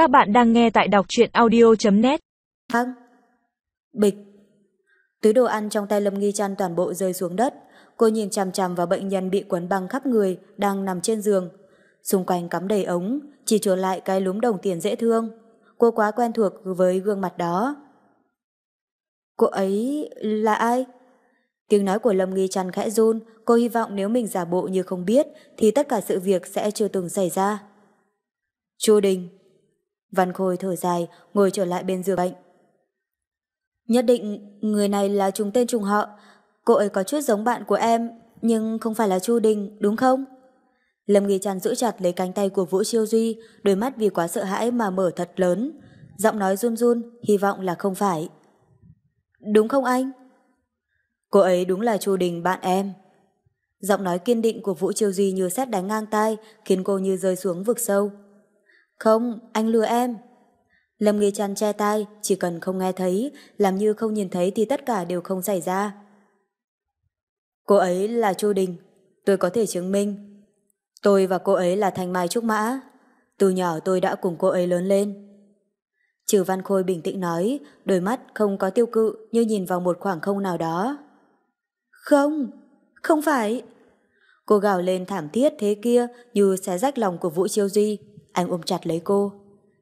Các bạn đang nghe tại đọc truyện audio.net Hăng Bịch. Túi đồ ăn trong tay Lâm Nghi Trăn toàn bộ rơi xuống đất. Cô nhìn chằm chằm vào bệnh nhân bị quấn băng khắp người đang nằm trên giường. Xung quanh cắm đầy ống, Chỉ trở lại cái lúm đồng tiền dễ thương. Cô quá quen thuộc với gương mặt đó. Cô ấy là ai? Tiếng nói của Lâm Nghi Trăn khẽ run. Cô hy vọng nếu mình giả bộ như không biết Thì tất cả sự việc sẽ chưa từng xảy ra. Chu Đình. Văn Khôi thở dài, ngồi trở lại bên giường bệnh. Nhất định người này là trùng tên trùng họ. Cô ấy có chút giống bạn của em, nhưng không phải là Chu Đình, đúng không? Lâm Nghi Trăn giữ chặt lấy cánh tay của Vũ Chiêu Duy, đôi mắt vì quá sợ hãi mà mở thật lớn. Giọng nói run run, hy vọng là không phải. Đúng không anh? Cô ấy đúng là Chu Đình bạn em. Giọng nói kiên định của Vũ Chiêu Duy như xét đánh ngang tai, khiến cô như rơi xuống vực sâu. Không, anh lừa em. Lâm Nghi Trăn che tai, chỉ cần không nghe thấy, làm như không nhìn thấy thì tất cả đều không xảy ra. Cô ấy là Chu Đình, tôi có thể chứng minh. Tôi và cô ấy là Thanh Mai Trúc Mã. Từ nhỏ tôi đã cùng cô ấy lớn lên. Trừ Văn Khôi bình tĩnh nói, đôi mắt không có tiêu cự như nhìn vào một khoảng không nào đó. Không, không phải. Cô gào lên thảm thiết thế kia như xé rách lòng của Vũ Chiêu Duy. Anh ôm chặt lấy cô.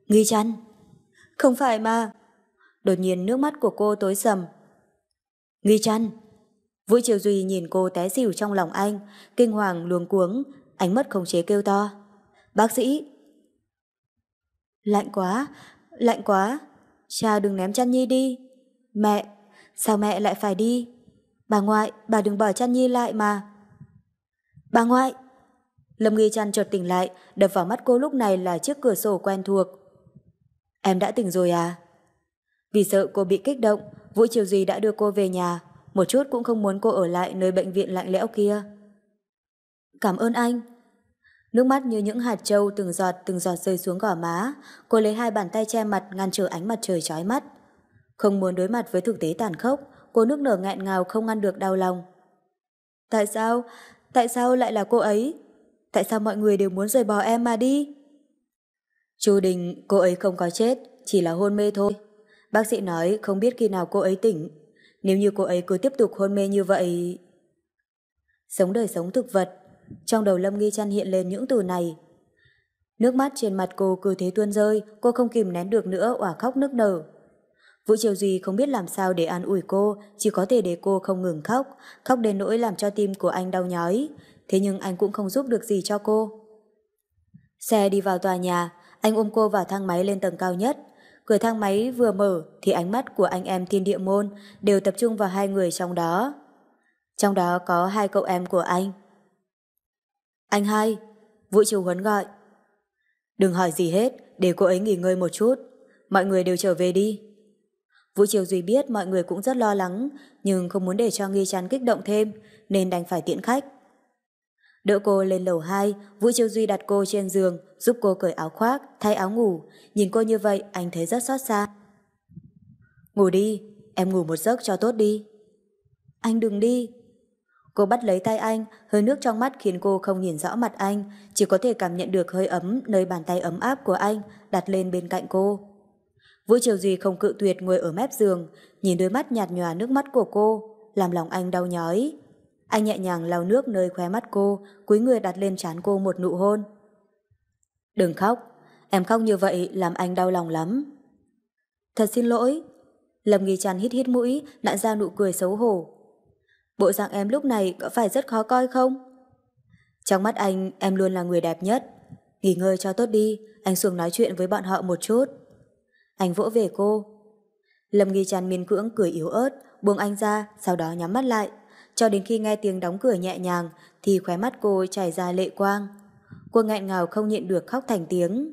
Nghi chăn. Không phải mà. Đột nhiên nước mắt của cô tối sầm. Nghi chăn. Vũ Triều Duy nhìn cô té xỉu trong lòng anh, kinh hoàng luống cuống, ánh mất không chế kêu to. Bác sĩ. Lạnh quá, lạnh quá. Cha đừng ném chăn nhi đi. Mẹ, sao mẹ lại phải đi? Bà ngoại, bà đừng bỏ chăn nhi lại mà. Bà ngoại. Lâm Nghi Trăn chợt tỉnh lại, đập vào mắt cô lúc này là chiếc cửa sổ quen thuộc. Em đã tỉnh rồi à? Vì sợ cô bị kích động, Vũ Triều Duy đã đưa cô về nhà, một chút cũng không muốn cô ở lại nơi bệnh viện lạnh lẽo kia. Cảm ơn anh. Nước mắt như những hạt trâu từng giọt từng giọt rơi xuống gò má, cô lấy hai bàn tay che mặt ngăn trở ánh mặt trời chói mắt. Không muốn đối mặt với thực tế tàn khốc, cô nước nở nghẹn ngào không ngăn được đau lòng. Tại sao? Tại sao lại là cô ấy? Tại sao mọi người đều muốn rời bỏ em mà đi? Chu Đình, cô ấy không có chết, chỉ là hôn mê thôi. Bác sĩ nói không biết khi nào cô ấy tỉnh. Nếu như cô ấy cứ tiếp tục hôn mê như vậy... Sống đời sống thực vật, trong đầu Lâm Nghi Trăn hiện lên những từ này. Nước mắt trên mặt cô cứ thế tuôn rơi, cô không kìm nén được nữa òa khóc nức nở. Vũ Triều Duy không biết làm sao để an ủi cô, chỉ có thể để cô không ngừng khóc, khóc đến nỗi làm cho tim của anh đau nhói, thế nhưng anh cũng không giúp được gì cho cô. Xe đi vào tòa nhà, anh ôm cô vào thang máy lên tầng cao nhất. Cửa thang máy vừa mở thì ánh mắt của anh em thiên địa môn đều tập trung vào hai người trong đó. Trong đó có hai cậu em của anh. Anh hai, Vũ Triều Huấn gọi. Đừng hỏi gì hết, để cô ấy nghỉ ngơi một chút. Mọi người đều trở về đi. Vũ Triều Duy biết mọi người cũng rất lo lắng, nhưng không muốn để cho nghi chắn kích động thêm, nên đành phải tiễn khách. Đỡ cô lên lầu 2, Vũ Triều Duy đặt cô trên giường, giúp cô cởi áo khoác, thay áo ngủ. Nhìn cô như vậy, anh thấy rất xót xa. Ngủ đi, em ngủ một giấc cho tốt đi. Anh đừng đi. Cô bắt lấy tay anh, hơi nước trong mắt khiến cô không nhìn rõ mặt anh, chỉ có thể cảm nhận được hơi ấm nơi bàn tay ấm áp của anh đặt lên bên cạnh cô. Vũ Triều Duy không cự tuyệt ngồi ở mép giường, nhìn đôi mắt nhạt nhòa nước mắt của cô, làm lòng anh đau nhói. Anh nhẹ nhàng lau nước nơi khóe mắt cô, cúi người đặt lên trán cô một nụ hôn. Đừng khóc, em khóc như vậy làm anh đau lòng lắm. Thật xin lỗi. Lâm Nghi Trăn hít hít mũi, nặn ra nụ cười xấu hổ. Bộ dạng em lúc này có phải rất khó coi không? Trong mắt anh, em luôn là người đẹp nhất. Nghỉ ngơi cho tốt đi, anh xuống nói chuyện với bọn họ một chút. Anh vỗ về cô. Lâm Nghi Trăn miên cưỡng cười yếu ớt, buông anh ra, sau đó nhắm mắt lại. Cho đến khi nghe tiếng đóng cửa nhẹ nhàng, thì khóe mắt cô chảy ra lệ quang. Cô nghẹn ngào không nhịn được khóc thành tiếng.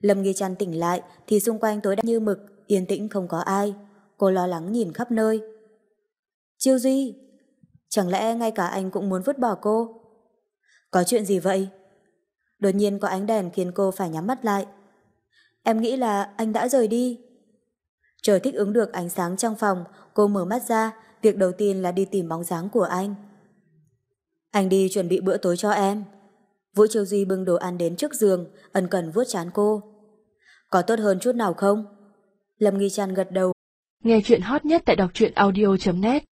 Lâm Nghi Trăn tỉnh lại thì xung quanh tối đen như mực, yên tĩnh không có ai. Cô lo lắng nhìn khắp nơi. Chiêu Duy, chẳng lẽ ngay cả anh cũng muốn vứt bỏ cô? Có chuyện gì vậy? Đột nhiên có ánh đèn khiến cô phải nhắm mắt lại. Em nghĩ là anh đã rời đi. Chờ thích ứng được ánh sáng trong phòng, cô mở mắt ra, việc đầu tiên là đi tìm bóng dáng của anh. Anh đi chuẩn bị bữa tối cho em. Vũ Triều Duy bưng đồ ăn đến trước giường, ân cần vuốt chán cô. Có tốt hơn chút nào không? Lâm Nghi Trăn gật đầu. Nghe chuyện hot nhất tại đọc truyện audio.net